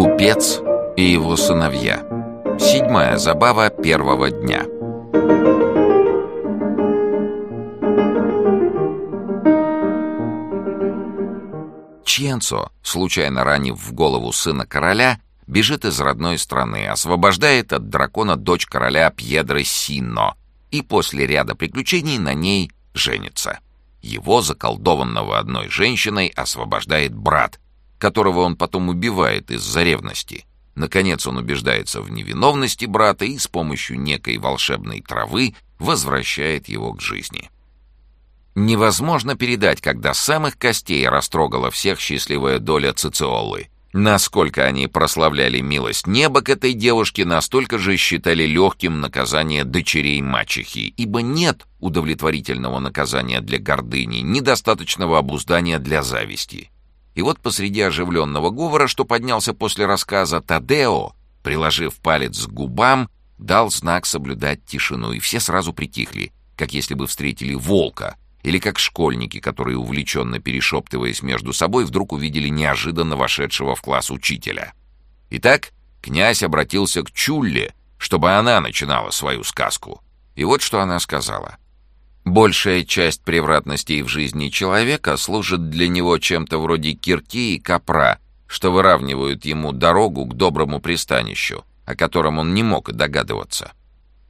Купец и его сыновья. Седьмая забава первого дня. Чьенцо, случайно ранив в голову сына короля, бежит из родной страны, освобождает от дракона дочь короля Пьедры Синно и после ряда приключений на ней женится. Его, заколдованного одной женщиной, освобождает брат, которого он потом убивает из-за ревности. Наконец он убеждается в невиновности брата и с помощью некой волшебной травы возвращает его к жизни. Невозможно передать, когда самых костей растрогала всех счастливая доля Цициолы. Насколько они прославляли милость неба к этой девушке, настолько же считали легким наказание дочерей мачехи, ибо нет удовлетворительного наказания для гордыни, недостаточного обуздания для зависти. И вот посреди оживленного говора, что поднялся после рассказа, Тадео, приложив палец к губам, дал знак соблюдать тишину, и все сразу притихли, как если бы встретили волка, или как школьники, которые, увлеченно перешептываясь между собой, вдруг увидели неожиданно вошедшего в класс учителя. Итак, князь обратился к Чулле, чтобы она начинала свою сказку. И вот что она сказала. Большая часть превратностей в жизни человека служит для него чем-то вроде кирки и копра, что выравнивают ему дорогу к доброму пристанищу, о котором он не мог и догадываться.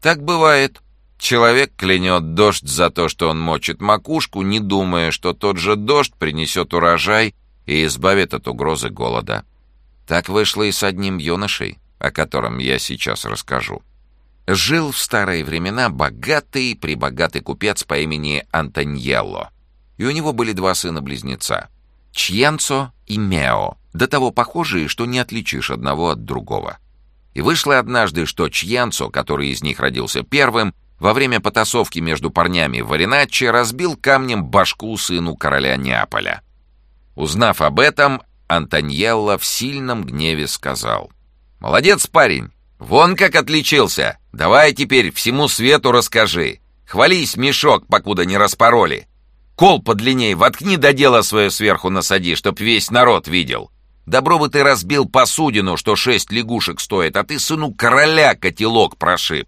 Так бывает. Человек клянет дождь за то, что он мочит макушку, не думая, что тот же дождь принесет урожай и избавит от угрозы голода. Так вышло и с одним юношей, о котором я сейчас расскажу. Жил в старые времена богатый, прибогатый купец по имени Антоньелло. И у него были два сына-близнеца — Чьенцо и Мео, до того похожие, что не отличишь одного от другого. И вышло однажды, что Чьенцо, который из них родился первым, во время потасовки между парнями в Ариначе разбил камнем башку сыну короля Неаполя. Узнав об этом, Антоньелло в сильном гневе сказал. «Молодец, парень! Вон как отличился! Давай теперь всему свету расскажи. Хвались, мешок, покуда не распороли. Кол подлинней воткни до дела свое сверху насади, чтоб весь народ видел. Добро бы ты разбил посудину, что шесть лягушек стоит, а ты сыну короля котелок прошиб.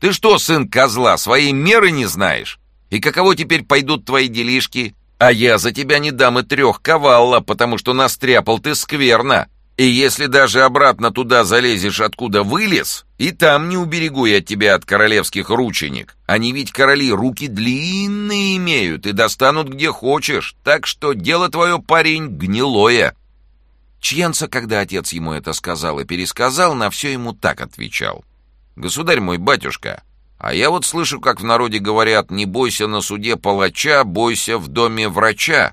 Ты что, сын козла, своей меры не знаешь? И каково теперь пойдут твои делишки? А я за тебя не дам и трех кавалла, потому что настряпал ты скверно. И если даже обратно туда залезешь, откуда вылез, и там не уберегу я тебя от королевских рученик. Они ведь короли руки длинные имеют и достанут где хочешь, так что дело твое, парень, гнилое». Чьенца, когда отец ему это сказал и пересказал, на все ему так отвечал. «Государь мой, батюшка, а я вот слышу, как в народе говорят, не бойся на суде палача, бойся в доме врача.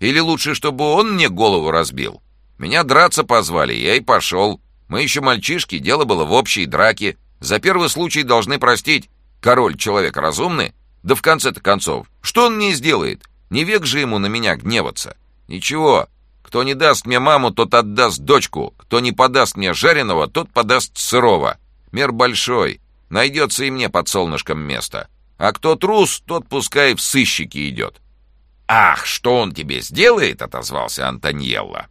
Или лучше, чтобы он мне голову разбил?» Меня драться позвали, я и пошел. Мы еще мальчишки, дело было в общей драке. За первый случай должны простить. Король человек разумный. Да в конце-то концов, что он мне сделает? Не век же ему на меня гневаться. Ничего, кто не даст мне маму, тот отдаст дочку. Кто не подаст мне жареного, тот подаст сырого. Мир большой. Найдется и мне под солнышком место. А кто трус, тот пускай в сыщики идет. «Ах, что он тебе сделает?» — отозвался Антоньелло.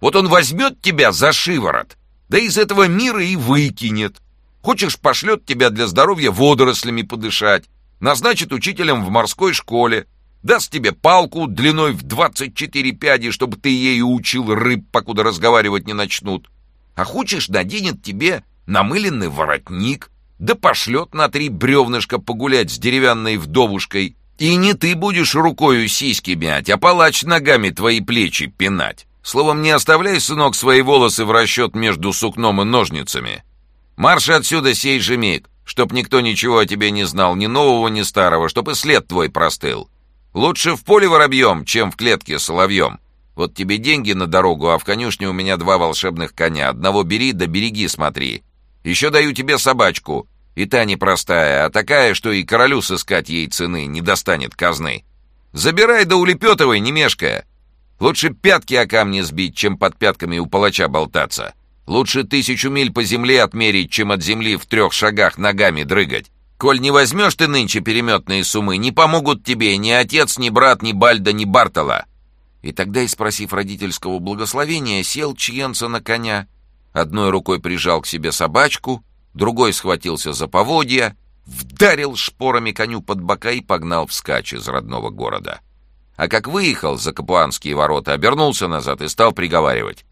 Вот он возьмет тебя за шиворот, да из этого мира и выкинет. Хочешь, пошлет тебя для здоровья водорослями подышать, назначит учителем в морской школе, даст тебе палку длиной в 24 пяди, чтобы ты ею учил рыб, покуда разговаривать не начнут. А хочешь, наденет тебе намыленный воротник, да пошлет на три бревнышка погулять с деревянной вдовушкой. И не ты будешь рукою сиськи мять, а палач ногами твои плечи пинать. Словом, не оставляй, сынок, свои волосы в расчет между сукном и ножницами. Марш отсюда сей же миг, чтоб никто ничего о тебе не знал, ни нового, ни старого, чтоб и след твой простыл. Лучше в поле воробьем, чем в клетке соловьем. Вот тебе деньги на дорогу, а в конюшне у меня два волшебных коня. Одного бери, да береги, смотри. Еще даю тебе собачку. И та непростая, а такая, что и королю сыскать ей цены не достанет казны. Забирай да улепетывай, не мешкая. Лучше пятки о камни сбить, чем под пятками у палача болтаться. Лучше тысячу миль по земле отмерить, чем от земли в трех шагах ногами дрыгать. Коль не возьмешь ты нынче переметные суммы, не помогут тебе ни отец, ни брат, ни Бальда, ни Бартола. И тогда, испросив родительского благословения, сел Чьенца на коня одной рукой прижал к себе собачку, другой схватился за поводья, вдарил шпорами коню под бока и погнал вскачь из родного города. А как выехал за Капуанские ворота, обернулся назад и стал приговаривать.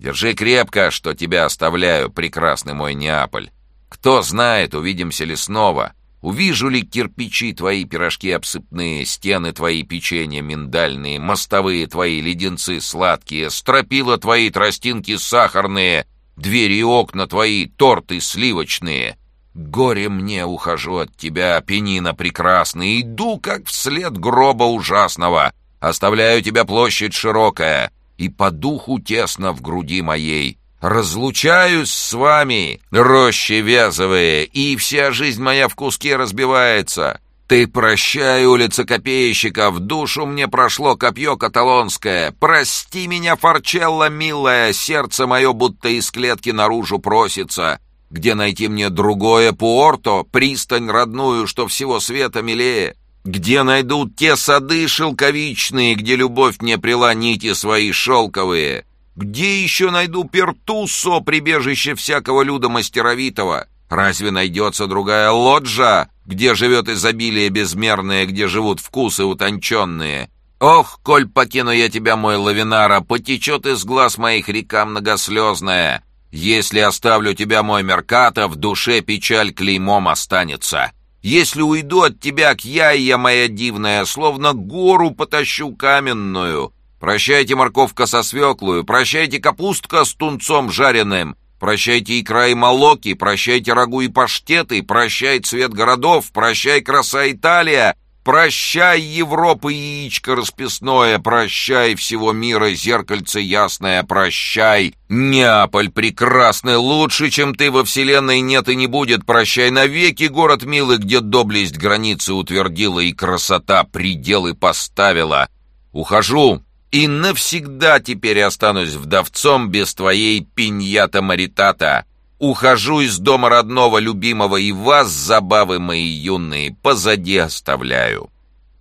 «Держи крепко, что тебя оставляю, прекрасный мой Неаполь. Кто знает, увидимся ли снова. Увижу ли кирпичи твои, пирожки обсыпные, стены твои, печенья миндальные, мостовые твои, леденцы сладкие, стропила твои, тростинки сахарные, двери и окна твои, торты сливочные. Горе мне, ухожу от тебя, пенина прекрасный, иду, как вслед гроба ужасного. Оставляю тебя площадь широкая, и по духу тесно в груди моей. Разлучаюсь с вами, рощи вязовые, и вся жизнь моя в куски разбивается. Ты прощай, улица копейщика, в душу мне прошло копье каталонское. Прости меня, Форчелла, милая, сердце мое будто из клетки наружу просится. Где найти мне другое Пуорто, пристань родную, что всего света милее? Где найдут те сады шелковичные, где любовь мне прила нити свои шелковые?» Где еще найду Пертуссо, прибежище всякого люда мастеровитого? Разве найдется другая лоджа, где живет изобилие безмерное, где живут вкусы утонченные? Ох, коль покину я тебя, мой лавинара, потечет из глаз моих река многослезная. Если оставлю тебя, мой Мерката, в душе печаль клеймом останется. Если уйду от тебя к яйя моя дивная, словно гору потащу каменную, Прощайте морковка со свеклою, прощайте капустка с тунцом жареным, прощайте икра и молоки, прощайте рагу и паштеты, прощай цвет городов, прощай краса Италия, прощай Европа яичко расписное, прощай всего мира зеркальце ясное, прощай Неаполь прекрасный, лучше, чем ты во вселенной нет и не будет, прощай навеки город милый, где доблесть границы утвердила и красота пределы поставила. Ухожу, и навсегда теперь останусь вдовцом без твоей пиньята маритата. Ухожу из дома родного, любимого, и вас, забавы мои юные, позади оставляю».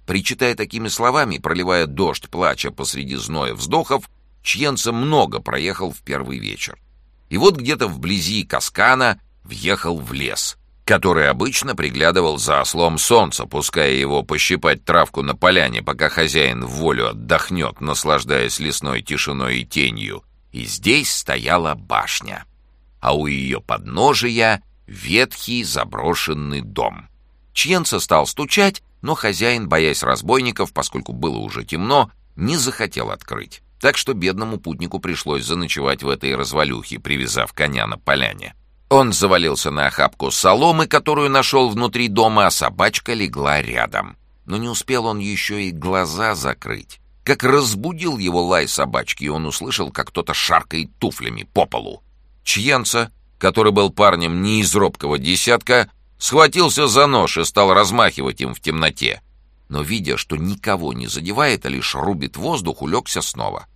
Причитая такими словами, проливая дождь, плача посреди зноя вздохов, Чьенца много проехал в первый вечер. И вот где-то вблизи Каскана въехал в лес — который обычно приглядывал за ослом солнца, пуская его пощипать травку на поляне, пока хозяин в волю отдохнет, наслаждаясь лесной тишиной и тенью. И здесь стояла башня, а у ее подножия ветхий заброшенный дом. Чьенца стал стучать, но хозяин, боясь разбойников, поскольку было уже темно, не захотел открыть. Так что бедному путнику пришлось заночевать в этой развалюхе, привязав коня на поляне. Он завалился на охапку соломы, которую нашел внутри дома, а собачка легла рядом. Но не успел он еще и глаза закрыть. Как разбудил его лай собачки, и он услышал, как кто-то шаркает туфлями по полу. Чьенца, который был парнем не из робкого десятка, схватился за нож и стал размахивать им в темноте. Но, видя, что никого не задевает, а лишь рубит воздух, улегся снова.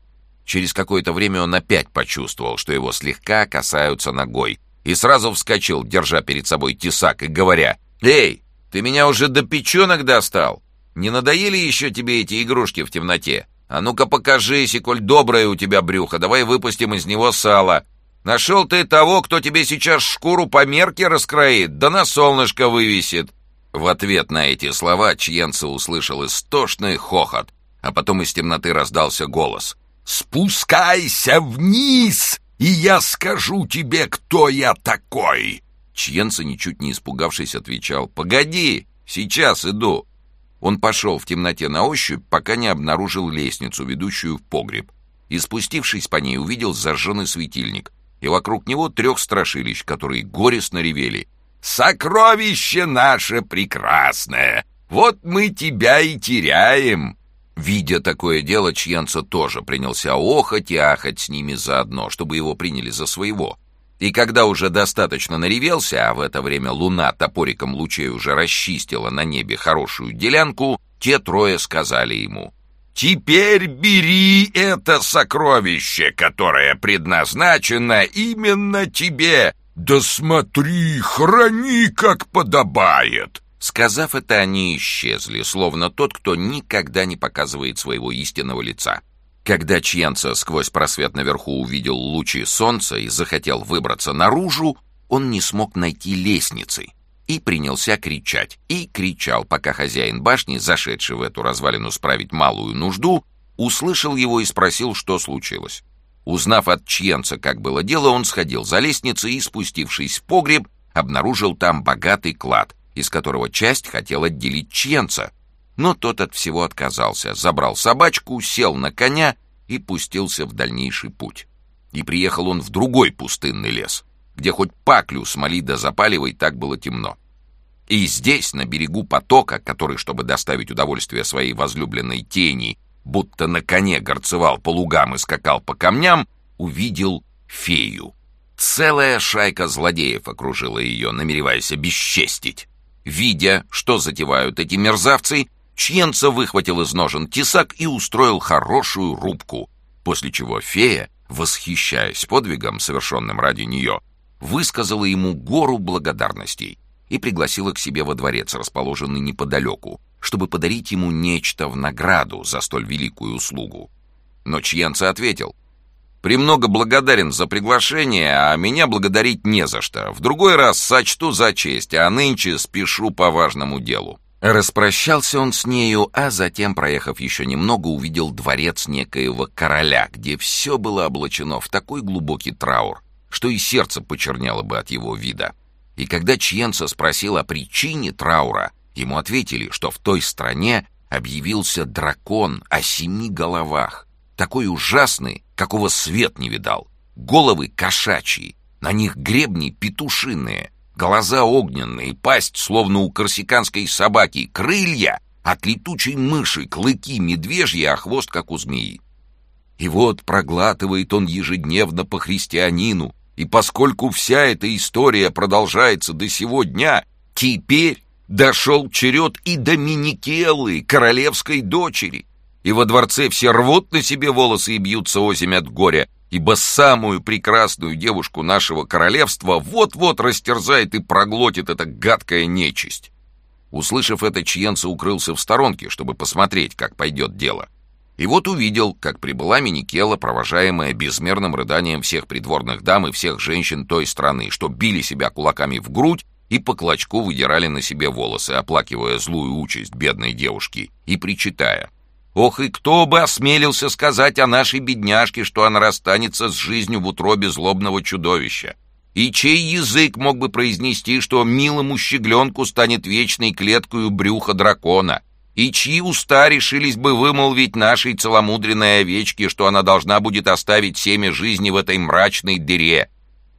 Через какое-то время он опять почувствовал, что его слегка касаются ногой, и сразу вскочил, держа перед собой тесак и говоря, «Эй, ты меня уже до печенок достал? Не надоели еще тебе эти игрушки в темноте? А ну-ка покажись, и коль доброе у тебя брюхо, давай выпустим из него сало. Нашел ты того, кто тебе сейчас шкуру по мерке раскроит, да на солнышко вывесит». В ответ на эти слова Чьенца услышал истошный хохот, а потом из темноты раздался голос. «Спускайся вниз!» и я скажу тебе, кто я такой!» Чьенца, ничуть не испугавшись, отвечал, «Погоди, сейчас иду». Он пошел в темноте на ощупь, пока не обнаружил лестницу, ведущую в погреб, и, спустившись по ней, увидел зажженный светильник, и вокруг него трех страшилищ, которые горестно ревели. «Сокровище наше прекрасное! Вот мы тебя и теряем!» Видя такое дело, Чьянца тоже принялся охать и ахать с ними заодно, чтобы его приняли за своего. И когда уже достаточно наревелся, а в это время луна топориком лучей уже расчистила на небе хорошую делянку, те трое сказали ему, «Теперь бери это сокровище, которое предназначено именно тебе, да смотри, храни, как подобает!» Сказав это, они исчезли, словно тот, кто никогда не показывает своего истинного лица. Когда Чьенца сквозь просвет наверху увидел лучи солнца и захотел выбраться наружу, он не смог найти лестницы и принялся кричать. И кричал, пока хозяин башни, зашедший в эту развалину справить малую нужду, услышал его и спросил, что случилось. Узнав от Чьенца, как было дело, он сходил за лестницей и, спустившись в погреб, обнаружил там богатый клад, из которого часть хотел отделить Чьенца, но тот от всего отказался, забрал собачку, сел на коня и пустился в дальнейший путь. И приехал он в другой пустынный лес, где хоть паклю смоли да запаливай, так было темно. И здесь, на берегу потока, который, чтобы доставить удовольствие своей возлюбленной тени, будто на коне горцевал по лугам и скакал по камням, увидел фею. Целая шайка злодеев окружила ее, намереваясь обесчестить. Видя, что затевают эти мерзавцы, Чьенца выхватил из ножен тесак и устроил хорошую рубку, после чего фея, восхищаясь подвигом, совершенным ради нее, высказала ему гору благодарностей и пригласила к себе во дворец, расположенный неподалеку, чтобы подарить ему нечто в награду за столь великую услугу. Но Чьенца ответил, «Премного благодарен за приглашение, а меня благодарить не за что. В другой раз сочту за честь, а нынче спешу по важному делу». Распрощался он с нею, а затем, проехав еще немного, увидел дворец некоего короля, где все было облачено в такой глубокий траур, что и сердце почернело бы от его вида. И когда Чьенца спросил о причине траура, ему ответили, что в той стране объявился дракон о семи головах, такой ужасный, какого свет не видал. Головы кошачьи, на них гребни петушиные, Глаза огненные, пасть, словно у корсиканской собаки, крылья от летучей мыши, клыки медвежьи, а хвост, как у змеи. И вот проглатывает он ежедневно по христианину, и поскольку вся эта история продолжается до сего дня, теперь дошел черед и до Миникелы, королевской дочери. И во дворце все рвут на себе волосы и бьются озимь от горя, ибо самую прекрасную девушку нашего королевства вот-вот растерзает и проглотит эта гадкая нечисть. Услышав это, Чьенца укрылся в сторонке, чтобы посмотреть, как пойдет дело. И вот увидел, как прибыла Миникела, провожаемая безмерным рыданием всех придворных дам и всех женщин той страны, что били себя кулаками в грудь и по клочку выдирали на себе волосы, оплакивая злую участь бедной девушки и причитая. Ох, и кто бы осмелился сказать о нашей бедняжке, что она расстанется с жизнью в утробе злобного чудовища? И чей язык мог бы произнести, что милому щегленку станет вечной клеткою брюха дракона? И чьи уста решились бы вымолвить нашей целомудренной овечке, что она должна будет оставить семя жизни в этой мрачной дыре?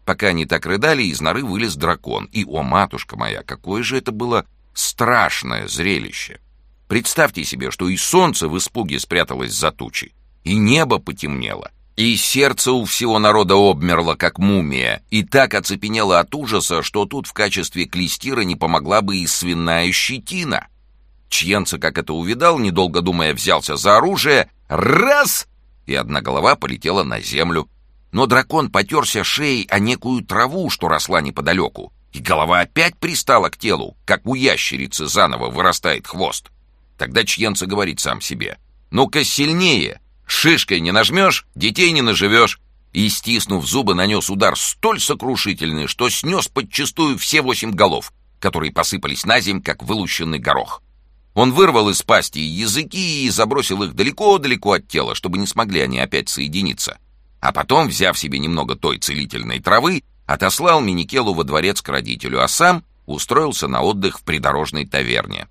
Пока они так рыдали, из норы вылез дракон. И, о, матушка моя, какое же это было страшное зрелище! Представьте себе, что и солнце в испуге спряталось за тучей, и небо потемнело, и сердце у всего народа обмерло, как мумия, и так оцепенело от ужаса, что тут в качестве клестира не помогла бы и свиная щетина. Чьенца, как это увидал, недолго думая, взялся за оружие, раз, и одна голова полетела на землю. Но дракон потерся шеей о некую траву, что росла неподалеку, и голова опять пристала к телу, как у ящерицы заново вырастает хвост. Тогда Чьенца говорит сам себе. «Ну-ка сильнее! Шишкой не нажмешь, детей не наживешь!» И, стиснув зубы, нанес удар столь сокрушительный, что снес подчистую все восемь голов, которые посыпались на земь, как вылущенный горох. Он вырвал из пасти языки и забросил их далеко-далеко от тела, чтобы не смогли они опять соединиться. А потом, взяв себе немного той целительной травы, отослал Миникелу во дворец к родителю, а сам устроился на отдых в придорожной таверне.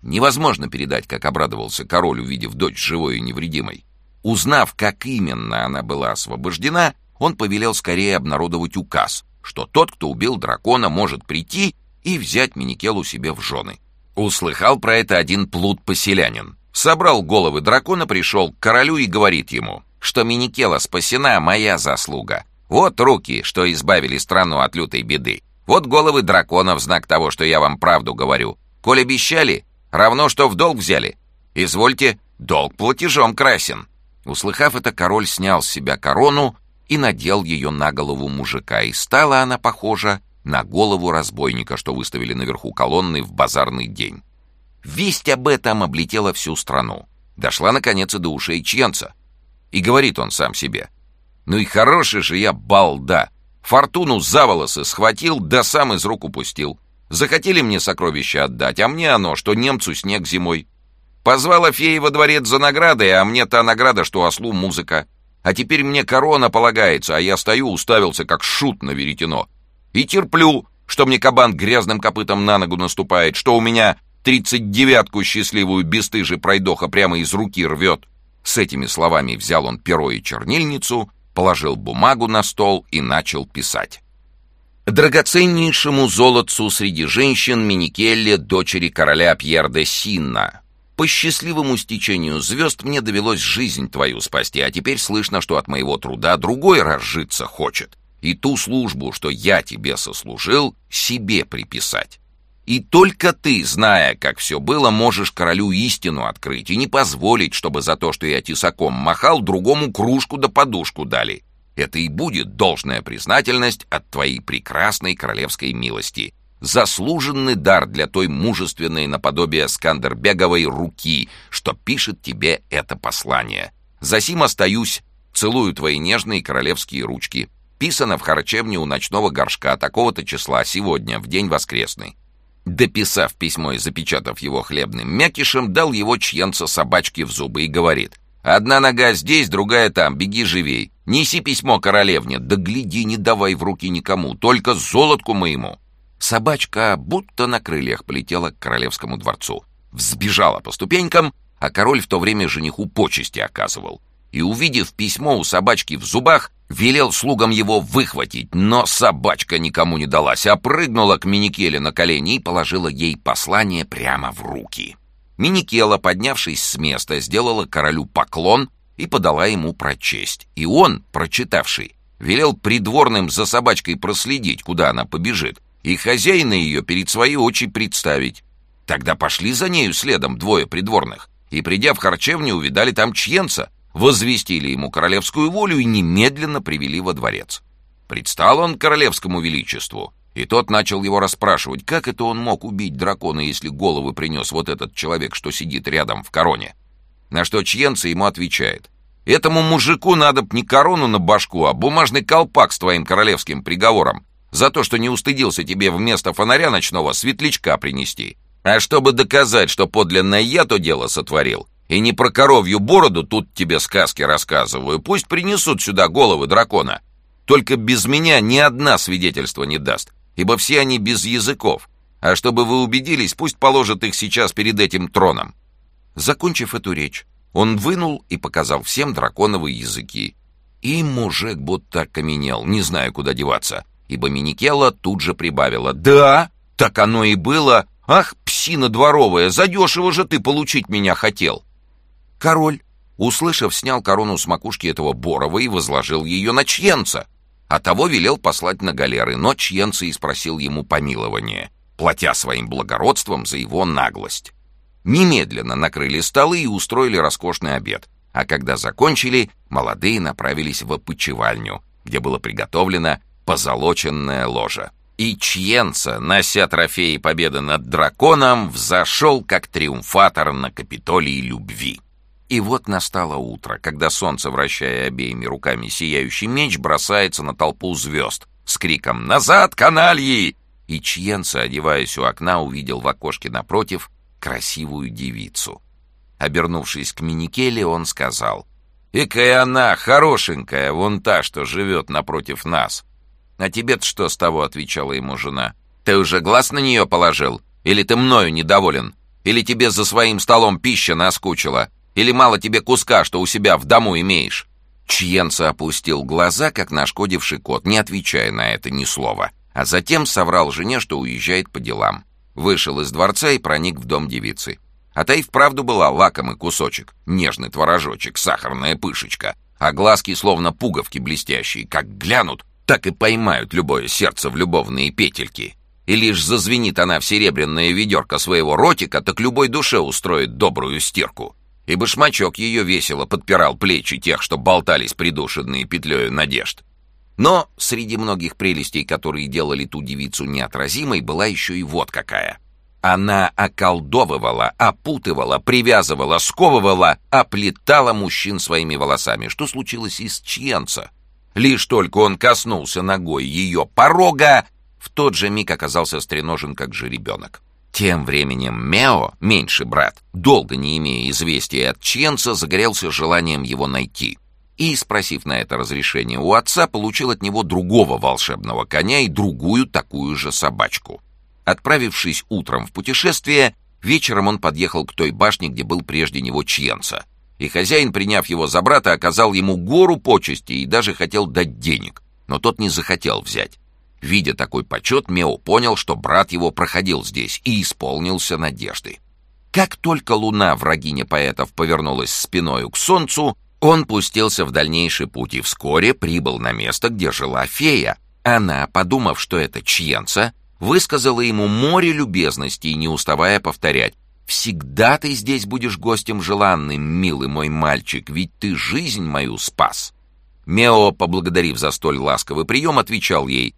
Невозможно передать, как обрадовался король, увидев дочь живой и невредимой. Узнав, как именно она была освобождена, он повелел скорее обнародовать указ, что тот, кто убил дракона, может прийти и взять Миникелу себе в жены. Услыхал про это один плут-поселянин. Собрал головы дракона, пришел к королю и говорит ему, что Миникела спасена, моя заслуга. Вот руки, что избавили страну от лютой беды. Вот головы дракона в знак того, что я вам правду говорю. Коль обещали, Равно, что в долг взяли. Извольте, долг платежом красен». Услыхав это, король снял с себя корону и надел ее на голову мужика, и стала она похожа на голову разбойника, что выставили наверху колонны в базарный день. Весть об этом облетела всю страну. Дошла, наконец, и до ушей Чьенца. И говорит он сам себе. «Ну и хороший же я балда! Фортуну за волосы схватил, да сам из рук упустил. Захотели мне сокровища отдать, а мне оно, что немцу снег зимой. Позвала фея во дворец за наградой, а мне та награда, что ослу музыка. А теперь мне корона полагается, а я стою, уставился, как шут на веретено. И терплю, что мне кабан грязным копытом на ногу наступает, что у меня тридцать девятку счастливую бесстыжий пройдоха прямо из руки рвет. С этими словами взял он перо и чернильницу, положил бумагу на стол и начал писать. Драгоценнейшему золотцу среди женщин Миникелле, дочери короля Пьер де Синна. По счастливому стечению звезд мне довелось жизнь твою спасти, а теперь слышно, что от моего труда другой разжиться хочет и ту службу, что я тебе сослужил, себе приписать. И только ты, зная, как все было, можешь королю истину открыть и не позволить, чтобы за то, что я тесаком махал, другому кружку да подушку дали. Это и будет должная признательность от твоей прекрасной королевской милости. Заслуженный дар для той мужественной наподобие Скандербеговой руки, что пишет тебе это послание. Засим остаюсь, целую твои нежные королевские ручки. Писано в харчевне у ночного горшка такого-то числа сегодня, в день воскресный. Дописав письмо и запечатав его хлебным мякишем, дал его чьенца собачке в зубы и говорит. «Одна нога здесь, другая там, беги живей. Неси письмо королевне, да гляди, не давай в руки никому, только золотку моему». Собачка будто на крыльях полетела к королевскому дворцу. Взбежала по ступенькам, а король в то время жениху почести оказывал. И, увидев письмо у собачки в зубах, Велел слугам его выхватить, но собачка никому не далась, а прыгнула к Миникеле на колени и положила ей послание прямо в руки. Миникела, поднявшись с места, сделала королю поклон и подала ему прочесть. И он, прочитавший, велел придворным за собачкой проследить, куда она побежит, и хозяина ее перед своей очи представить. Тогда пошли за нею следом двое придворных, и, придя в харчевню, увидали там чьенца, возвестили ему королевскую волю и немедленно привели во дворец. Предстал он королевскому величеству, и тот начал его расспрашивать, как это он мог убить дракона, если головы принес вот этот человек, что сидит рядом в короне. На что Чьенца ему отвечает, «Этому мужику надо б не корону на башку, а бумажный колпак с твоим королевским приговором за то, что не устыдился тебе вместо фонаря ночного светлячка принести. А чтобы доказать, что подлинно я то дело сотворил, и не про коровью бороду тут тебе сказки рассказываю. Пусть принесут сюда головы дракона. Только без меня ни одна свидетельства не даст, ибо все они без языков. А чтобы вы убедились, пусть положат их сейчас перед этим троном». Закончив эту речь, он вынул и показал всем драконовые языки. И мужик будто окаменел, не зная, куда деваться, ибо Миникела тут же прибавила. «Да, так оно и было. Ах, псина дворовая, задешево же ты получить меня хотел!» Король, услышав, снял корону с макушки этого Борова и возложил ее на Чьенца, а того велел послать на галеры, но Чьенца и спросил ему помилование, платя своим благородством за его наглость. Немедленно накрыли столы и устроили роскошный обед, а когда закончили, молодые направились в опочивальню, где было приготовлено позолоченное ложе. И Чьенца, нося трофеи победы над драконом, взошел как триумфатор на Капитолии любви. И вот настало утро, когда солнце, вращая обеими руками сияющий меч, бросается на толпу звезд с криком «Назад, канальи!» И Чьенца, одеваясь у окна, увидел в окошке напротив красивую девицу. Обернувшись к Миникеле, он сказал «Экая она, хорошенькая, вон та, что живет напротив нас». «А тебе-то что с того?» — отвечала ему жена. «Ты уже глаз на нее положил? Или ты мною недоволен? Или тебе за своим столом пища наскучила? Или мало тебе куска, что у себя в дому имеешь?» Чьенца опустил глаза, как нашкодивший кот, не отвечая на это ни слова, а затем соврал жене, что уезжает по делам. Вышел из дворца и проник в дом девицы. А та и вправду была лакомый кусочек, нежный творожочек, сахарная пышечка, а глазки словно пуговки блестящие, как глянут, так и поймают любое сердце в любовные петельки. И лишь зазвенит она в серебряное ведерко своего ротика, так любой душе устроит добрую стирку и башмачок ее весело подпирал плечи тех, что болтались придушенные петлею надежд. Но среди многих прелестей, которые делали ту девицу неотразимой, была еще и вот какая. Она околдовывала, опутывала, привязывала, сковывала, оплетала мужчин своими волосами. Что случилось из Чьенца? Лишь только он коснулся ногой ее порога, в тот же миг оказался стреножен, как же ребенок. Тем временем Мео, меньший брат, долго не имея известия от Ченца, загорелся желанием его найти. И, спросив на это разрешение у отца, получил от него другого волшебного коня и другую такую же собачку. Отправившись утром в путешествие, вечером он подъехал к той башне, где был прежде него Чьенца. И хозяин, приняв его за брата, оказал ему гору почестей и даже хотел дать денег. Но тот не захотел взять. Видя такой почет, Мео понял, что брат его проходил здесь и исполнился надежды. Как только луна, врагиня поэтов, повернулась спиною к солнцу, он пустился в дальнейший путь и вскоре прибыл на место, где жила фея. Она, подумав, что это чьенца, высказала ему море любезностей, не уставая повторять. «Всегда ты здесь будешь гостем желанным, милый мой мальчик, ведь ты жизнь мою спас». Мео, поблагодарив за столь ласковый прием, отвечал ей,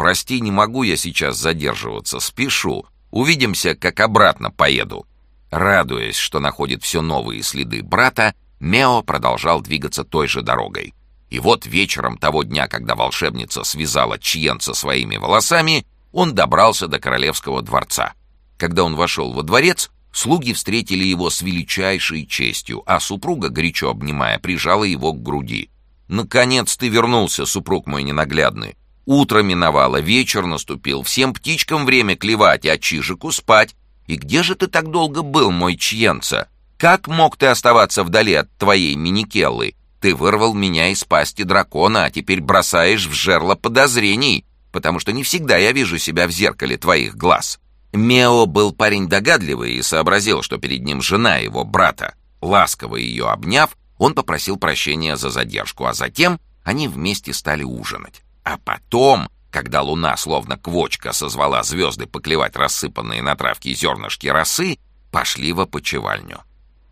«Прости, не могу я сейчас задерживаться, спешу. Увидимся, как обратно поеду». Радуясь, что находит все новые следы брата, Мео продолжал двигаться той же дорогой. И вот вечером того дня, когда волшебница связала Чьенца своими волосами, он добрался до королевского дворца. Когда он вошел во дворец, слуги встретили его с величайшей честью, а супруга, горячо обнимая, прижала его к груди. «Наконец ты вернулся, супруг мой ненаглядный. Утро миновало, вечер наступил, всем птичкам время клевать, а Чижику спать. И где же ты так долго был, мой Чьенца? Как мог ты оставаться вдали от твоей Миникеллы? Ты вырвал меня из пасти дракона, а теперь бросаешь в жерло подозрений потому что не всегда я вижу себя в зеркале твоих глаз». Мео был парень догадливый и сообразил, что перед ним жена его брата. Ласково ее обняв, он попросил прощения за задержку, а затем они вместе стали ужинать. А потом, когда луна, словно квочка, созвала звезды поклевать рассыпанные на травке зернышки росы, пошли в опочивальню.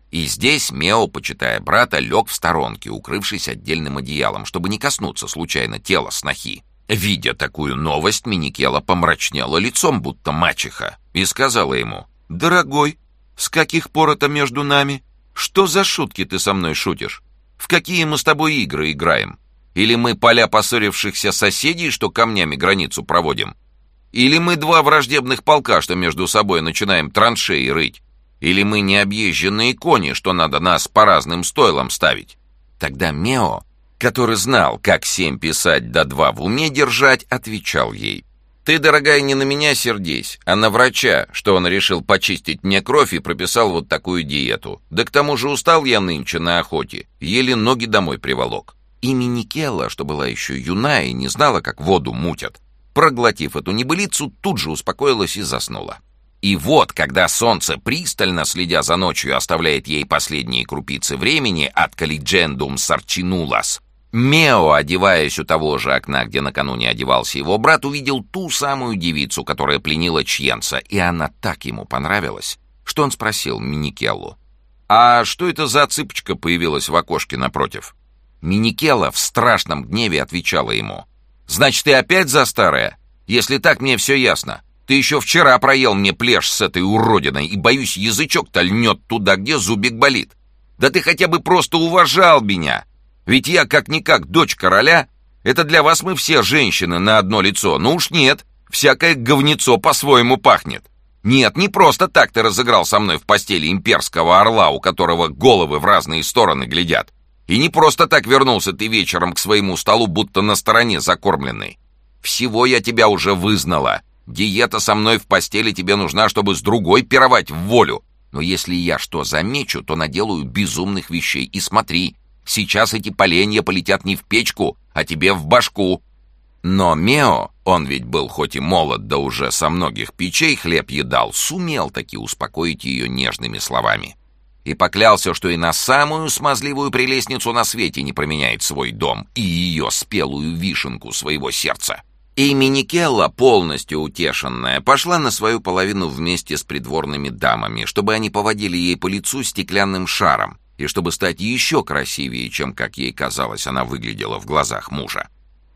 И здесь Мео, почитая брата, лег в сторонке, укрывшись отдельным одеялом, чтобы не коснуться случайно тела снохи. Видя такую новость, Миникела помрачнела лицом, будто мачеха, и сказала ему, «Дорогой, с каких пор это между нами? Что за шутки ты со мной шутишь? В какие мы с тобой игры играем? Или мы поля поссорившихся соседей, что камнями границу проводим? Или мы два враждебных полка, что между собой начинаем траншеи рыть? Или мы необъезженные кони, что надо нас по разным стойлам ставить?» Тогда Мео который знал, как семь писать да два в уме держать, отвечал ей. «Ты, дорогая, не на меня сердись, а на врача, что он решил почистить мне кровь и прописал вот такую диету. Да к тому же устал я нынче на охоте, еле ноги домой приволок». И Миникелла, что была еще юна и не знала, как воду мутят, проглотив эту небылицу, тут же успокоилась и заснула. И вот, когда солнце, пристально следя за ночью, оставляет ей последние крупицы времени от калиджендум сарчинулас, Мео, одеваясь у того же окна, где накануне одевался его брат, увидел ту самую девицу, которая пленила Чьенца, и она так ему понравилась, что он спросил Миникеллу. «А что это за цыпочка появилась в окошке напротив?» Миникелла в страшном гневе отвечала ему. «Значит, ты опять за старое? Если так, мне все ясно. Ты еще вчера проел мне плешь с этой уродиной, и, боюсь, язычок-то льнет туда, где зубик болит. Да ты хотя бы просто уважал меня!» Ведь я как-никак дочь короля. Это для вас мы все женщины на одно лицо. Ну уж нет, всякое говнецо по-своему пахнет. Нет, не просто так ты разыграл со мной в постели имперского орла, у которого головы в разные стороны глядят. И не просто так вернулся ты вечером к своему столу, будто на стороне закормленный. Всего я тебя уже вызнала. Диета со мной в постели тебе нужна, чтобы с другой пировать в волю. Но если я что замечу, то наделаю безумных вещей. И смотри, Сейчас эти поленья полетят не в печку, а тебе в башку. Но Мео, он ведь был хоть и молод, да уже со многих печей хлеб едал, сумел таки успокоить ее нежными словами. И поклялся, что и на самую смазливую прелестницу на свете не променяет свой дом и ее спелую вишенку своего сердца. И Миникелла, полностью утешенная, пошла на свою половину вместе с придворными дамами, чтобы они поводили ей по лицу стеклянным шаром, и чтобы стать еще красивее, чем, как ей казалось, она выглядела в глазах мужа.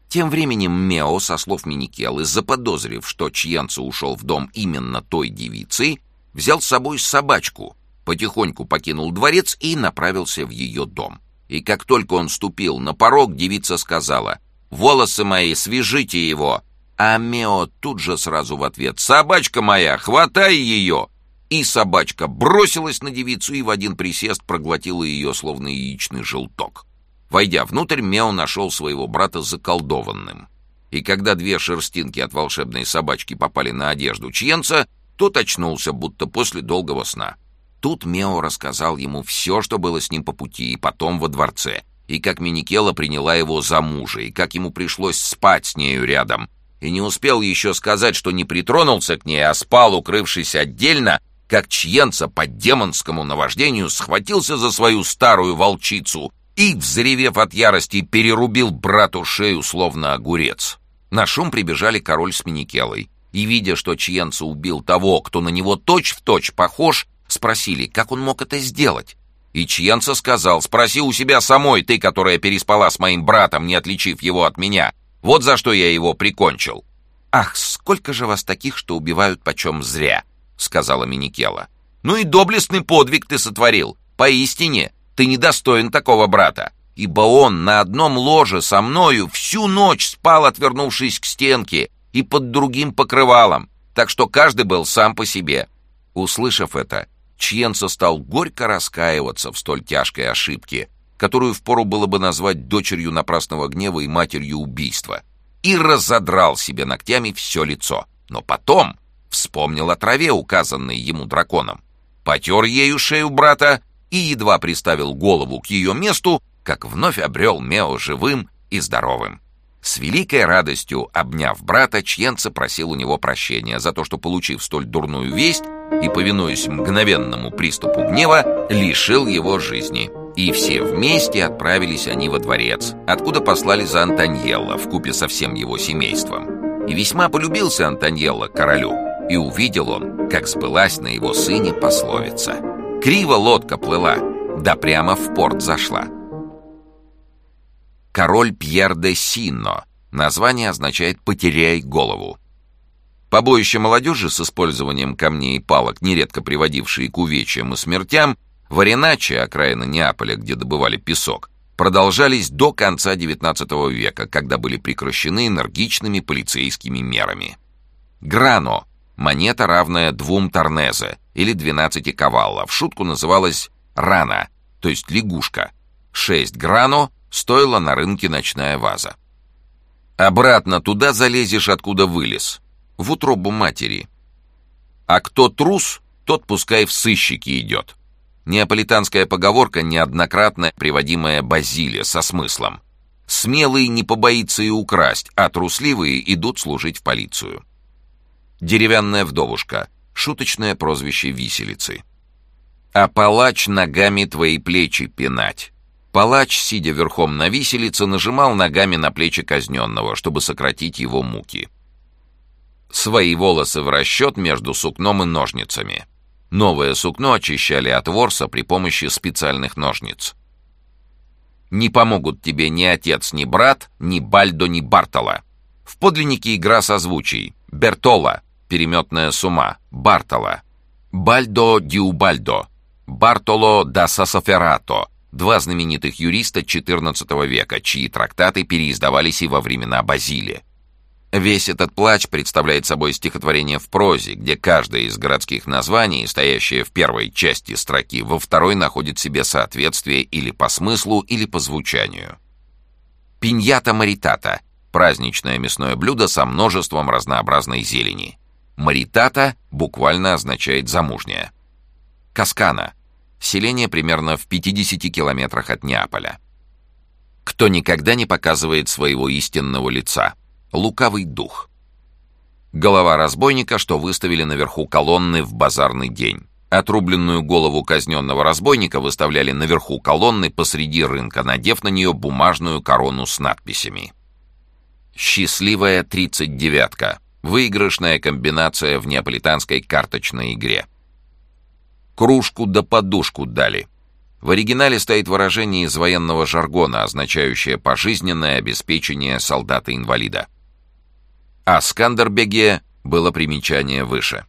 Тем временем Мео, со слов Миникелы, заподозрив, что Чьенца ушел в дом именно той девицы, взял с собой собачку, потихоньку покинул дворец и направился в ее дом. И как только он ступил на порог, девица сказала «Волосы мои, свяжите его!» А Мео тут же сразу в ответ «Собачка моя, хватай ее!» И собачка бросилась на девицу и в один присест проглотила ее, словно яичный желток. Войдя внутрь, Мео нашел своего брата заколдованным. И когда две шерстинки от волшебной собачки попали на одежду Чьенца, тот очнулся, будто после долгого сна. Тут Мео рассказал ему все, что было с ним по пути, и потом во дворце, и как Миникела приняла его за мужа, и как ему пришлось спать с нею рядом. И не успел еще сказать, что не притронулся к ней, а спал, укрывшись отдельно, как Чьенца по демонскому наваждению схватился за свою старую волчицу — и, взревев от ярости, перерубил брату шею, словно огурец. На шум прибежали король с Миникелой, и, видя, что Чьенца убил того, кто на него точь-в-точь точь похож, спросили, как он мог это сделать. И Чьенца сказал, спроси у себя самой, ты, которая переспала с моим братом, не отличив его от меня. Вот за что я его прикончил. «Ах, сколько же вас таких, что убивают почем зря!» — сказала Миникела. «Ну и доблестный подвиг ты сотворил. Поистине, ты недостоин такого брата, ибо он на одном ложе со мною всю ночь спал, отвернувшись к стенке и под другим покрывалом, так что каждый был сам по себе». Услышав это, Чьенца стал горько раскаиваться в столь тяжкой ошибке, которую впору было бы назвать дочерью напрасного гнева и матерью убийства, и разодрал себе ногтями все лицо. Но потом вспомнил о траве, указанной ему драконом, потер ею шею брата и едва приставил голову к ее месту, как вновь обрел Мео живым и здоровым. С великой радостью, обняв брата, Чьенца просил у него прощения за то, что, получив столь дурную весть и повинуясь мгновенному приступу гнева, лишил его жизни. И все вместе отправились они во дворец, откуда послали за Антоньелло вкупе со всем его семейством. И весьма полюбился Антоньелло королю, и увидел он, как сбылась на его сыне пословица — Криво лодка плыла, да прямо в порт зашла. Король Пьер де Синно. Название означает «потеряй голову». Побоище молодежи с использованием камней и палок, нередко приводившие к увечьям и смертям, в Ареначе, окраина Неаполя, где добывали песок, продолжались до конца XIX века, когда были прекращены энергичными полицейскими мерами. Грано — монета, равная двум торнезе, или 12 кавалла. В шутку называлась «рана», то есть лягушка. 6 грано стоила на рынке ночная ваза. Обратно туда залезешь, откуда вылез. В утробу матери. А кто трус, тот пускай в сыщики идет. Неаполитанская поговорка, неоднократно приводимая Базиле со смыслом. Смелый не побоится и украсть, а трусливые идут служить в полицию. Деревянная вдовушка — шуточное прозвище виселицы. А палач ногами твои плечи пинать. Палач, сидя верхом на виселице, нажимал ногами на плечи казненного, чтобы сократить его муки. Свои волосы в расчет между сукном и ножницами. Новое сукно очищали от ворса при помощи специальных ножниц. Не помогут тебе ни отец, ни брат, ни Бальдо, ни Бартола. В подлиннике игра созвучий. Бертола, переметная с ума, Бартола, Бальдо Диубальдо, Бартоло да Сасоферато, два знаменитых юриста XIV века, чьи трактаты переиздавались и во времена Базилия. Весь этот плач представляет собой стихотворение в прозе, где каждое из городских названий, стоящее в первой части строки, во второй находит себе соответствие или по смыслу, или по звучанию. Пиньята маритата — праздничное мясное блюдо со множеством разнообразной зелени. Маритата буквально означает «замужняя». Каскана — селение примерно в 50 километрах от Неаполя. Кто никогда не показывает своего истинного лица. Лукавый дух. Голова разбойника, что выставили наверху колонны в базарный день. Отрубленную голову казненного разбойника выставляли наверху колонны посреди рынка, надев на нее бумажную корону с надписями. «Счастливая тридцать девятка», Выигрышная комбинация в неаполитанской карточной игре. Кружку да подушку дали. В оригинале стоит выражение из военного жаргона, означающее пожизненное обеспечение солдата-инвалида. А Скандербеге было примечание выше.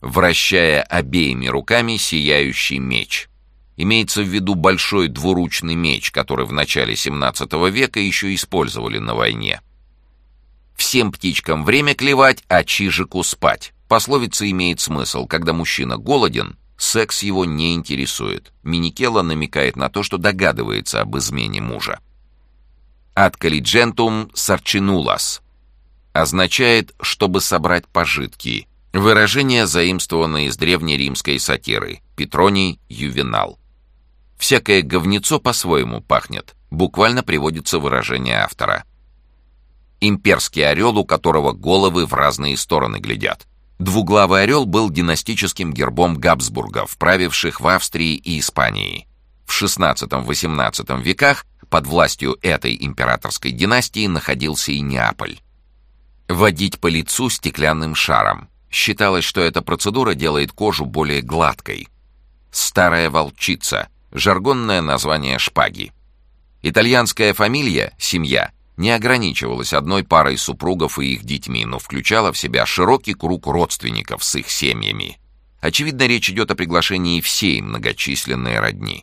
Вращая обеими руками сияющий меч. Имеется в виду большой двуручный меч, который в начале 17 века еще использовали на войне. Всем птичкам время клевать, а чижику спать. Пословица имеет смысл. Когда мужчина голоден, секс его не интересует. Миникела намекает на то, что догадывается об измене мужа. От коллиджентум сарчинулас означает «чтобы собрать пожитки». Выражение заимствовано из древнеримской сатиры Петроний Ювенал. «Всякое говнецо по-своему пахнет», буквально приводится выражение автора. Имперский орел, у которого головы в разные стороны глядят. Двуглавый орел был династическим гербом Габсбургов, правивших в Австрии и Испании. В XVI-XVIII веках под властью этой императорской династии находился и Неаполь. Водить по лицу стеклянным шаром. Считалось, что эта процедура делает кожу более гладкой. Старая волчица — жаргонное название шпаги. Итальянская фамилия, семья, не ограничивалась одной парой супругов и их детьми, но включала в себя широкий круг родственников с их семьями. Очевидно, речь идет о приглашении всей многочисленной родни.